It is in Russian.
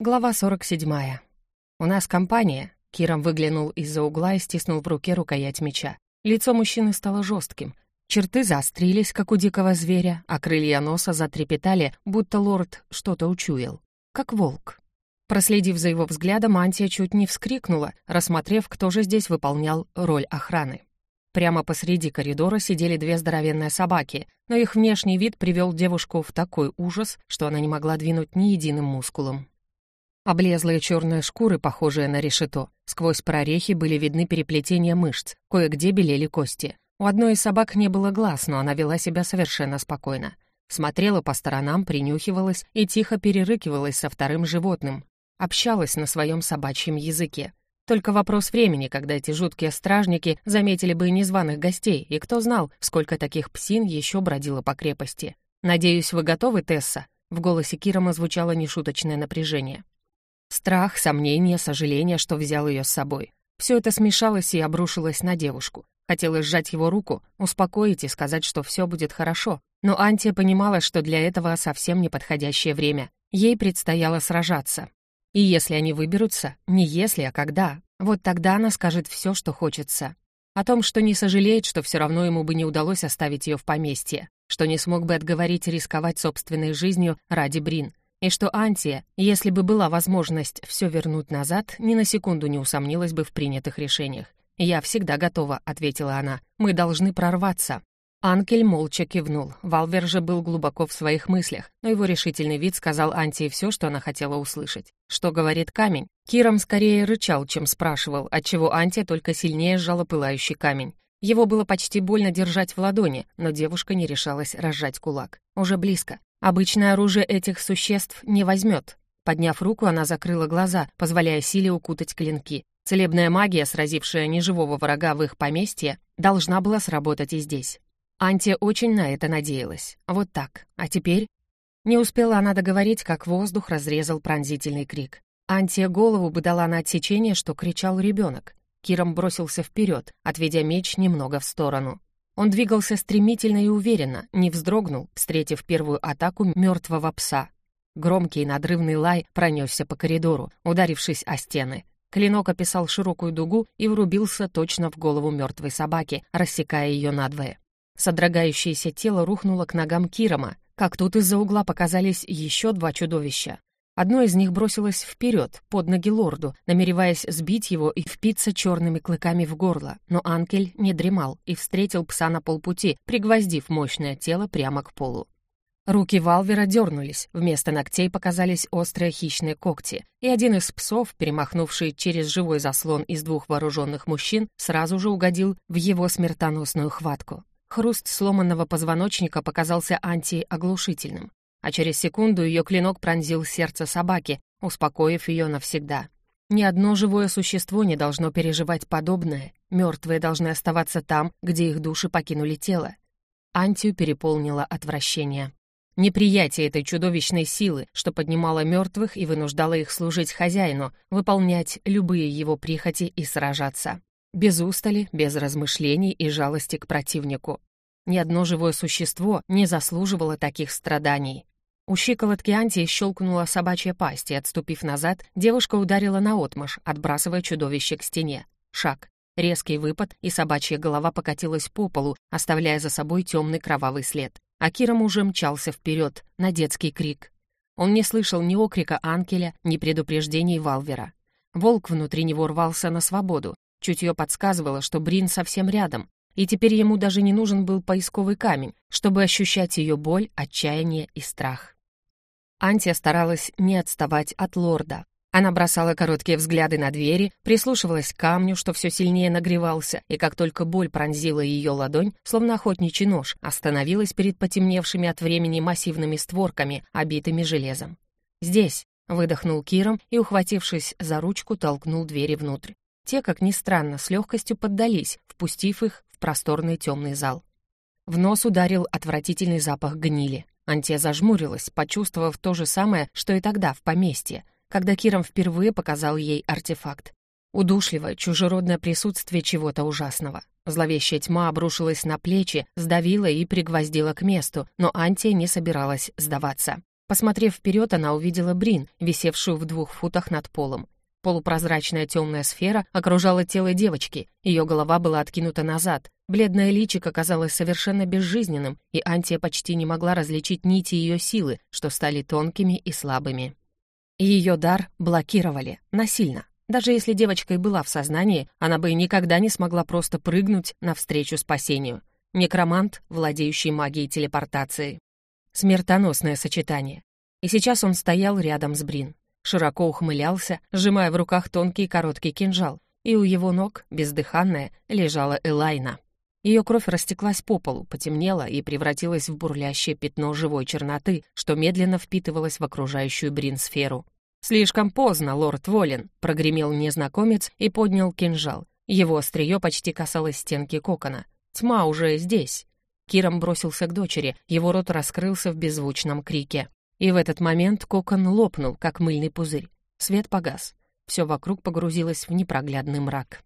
Глава 47. «У нас компания». Киром выглянул из-за угла и стиснул в руке рукоять меча. Лицо мужчины стало жестким. Черты заострились, как у дикого зверя, а крылья носа затрепетали, будто лорд что-то учуял. Как волк. Проследив за его взглядом, Антия чуть не вскрикнула, рассмотрев, кто же здесь выполнял роль охраны. Прямо посреди коридора сидели две здоровенные собаки, но их внешний вид привел девушку в такой ужас, что она не могла двинуть ни единым мускулом. Облезлые черные шкуры, похожие на решето. Сквозь прорехи были видны переплетения мышц, кое-где белели кости. У одной из собак не было глаз, но она вела себя совершенно спокойно. Смотрела по сторонам, принюхивалась и тихо перерыкивалась со вторым животным. Общалась на своем собачьем языке. Только вопрос времени, когда эти жуткие стражники заметили бы и незваных гостей, и кто знал, сколько таких псин еще бродило по крепости. «Надеюсь, вы готовы, Тесса?» В голосе Кирома звучало нешуточное напряжение. Страх, сомнение, сожаление, что взял ее с собой. Все это смешалось и обрушилось на девушку. Хотелось сжать его руку, успокоить и сказать, что все будет хорошо. Но Антия понимала, что для этого совсем неподходящее время. Ей предстояло сражаться. И если они выберутся, не если, а когда, вот тогда она скажет все, что хочется. О том, что не сожалеет, что все равно ему бы не удалось оставить ее в поместье, что не смог бы отговорить рисковать собственной жизнью ради Брин, и что Антия, если бы была возможность все вернуть назад, ни на секунду не усомнилась бы в принятых решениях. «Я всегда готова», — ответила она. «Мы должны прорваться». Анкель молча кивнул. Валвер же был глубоко в своих мыслях, но его решительный вид сказал Антии все, что она хотела услышать. Что говорит камень? Киром скорее рычал, чем спрашивал, отчего Антия только сильнее сжала пылающий камень. Его было почти больно держать в ладони, но девушка не решалась разжать кулак. Уже близко. Обычное оружие этих существ не возьмет. Подняв руку, она закрыла глаза, позволяя силе укутать клинки. Целебная магия, сразившая неживого врага в их поместье, должна была сработать и здесь. Антия очень на это надеялась. Вот так. А теперь... Не успела она договорить, как воздух разрезал пронзительный крик. Антия голову бы дала на отсечение, что кричал ребенок. Киром бросился вперед, отведя меч немного в сторону. Он двигался стремительно и уверенно, не вздрогнул, встретив первую атаку мертвого пса. Громкий надрывный лай пронесся по коридору, ударившись о стены. Клинок описал широкую дугу и врубился точно в голову мертвой собаки, рассекая ее надвое. Содрогающееся тело рухнуло к ногам Кирома, как тут из-за угла показались еще два чудовища. Одно из них бросилось вперед, под ноги лорду, намереваясь сбить его и впиться черными клыками в горло, но Анкель не дремал и встретил пса на полпути, пригвоздив мощное тело прямо к полу. Руки Валвера дернулись, вместо ногтей показались острые хищные когти, и один из псов, перемахнувший через живой заслон из двух вооруженных мужчин, сразу же угодил в его смертоносную хватку. Хруст сломанного позвоночника показался Анти оглушительным а через секунду ее клинок пронзил сердце собаки, успокоив ее навсегда. Ни одно живое существо не должно переживать подобное, мертвые должны оставаться там, где их души покинули тело. Антию переполнило отвращение. Неприятие этой чудовищной силы, что поднимало мертвых и вынуждало их служить хозяину, выполнять любые его прихоти и сражаться. Без устали, без размышлений и жалости к противнику. Ни одно живое существо не заслуживало таких страданий. У щиколотки Антии щелкнула собачья пасть, и, отступив назад, девушка ударила наотмашь, отбрасывая чудовище к стене. Шаг. Резкий выпад, и собачья голова покатилась по полу, оставляя за собой темный кровавый след. А Киром уже мчался вперед, на детский крик. Он не слышал ни окрика Анкеля, ни предупреждений Валвера. Волк внутри него рвался на свободу. Чутье подсказывало, что Брин совсем рядом, и теперь ему даже не нужен был поисковый камень, чтобы ощущать ее боль, отчаяние и страх. Антия старалась не отставать от лорда. Она бросала короткие взгляды на двери, прислушивалась к камню, что все сильнее нагревался, и как только боль пронзила ее ладонь, словно охотничий нож, остановилась перед потемневшими от времени массивными створками, обитыми железом. «Здесь», — выдохнул Киром и, ухватившись за ручку, толкнул двери внутрь. Те, как ни странно, с легкостью поддались, впустив их просторный темный зал. В нос ударил отвратительный запах гнили. Антия зажмурилась, почувствовав то же самое, что и тогда в поместье, когда Киром впервые показал ей артефакт. Удушливое, чужеродное присутствие чего-то ужасного. Зловещая тьма обрушилась на плечи, сдавила и пригвоздила к месту, но Антия не собиралась сдаваться. Посмотрев вперед, она увидела Брин, висевшую в двух футах над полом. Полупрозрачная темная сфера окружала тело девочки, ее голова была откинута назад, бледное личико казалось совершенно безжизненным, и Антия почти не могла различить нити ее силы, что стали тонкими и слабыми. Ее дар блокировали, насильно. Даже если девочка и была в сознании, она бы никогда не смогла просто прыгнуть навстречу спасению. Некромант, владеющий магией телепортации. Смертоносное сочетание. И сейчас он стоял рядом с Брин широко ухмылялся, сжимая в руках тонкий короткий кинжал, и у его ног, бездыханная, лежала Элайна. Ее кровь растеклась по полу, потемнела и превратилась в бурлящее пятно живой черноты, что медленно впитывалось в окружающую брин-сферу. «Слишком поздно, лорд Волин», — прогремел незнакомец и поднял кинжал. Его острие почти касалось стенки кокона. «Тьма уже здесь». Киром бросился к дочери, его рот раскрылся в беззвучном крике. И в этот момент кокон лопнул, как мыльный пузырь. Свет погас. Все вокруг погрузилось в непроглядный мрак.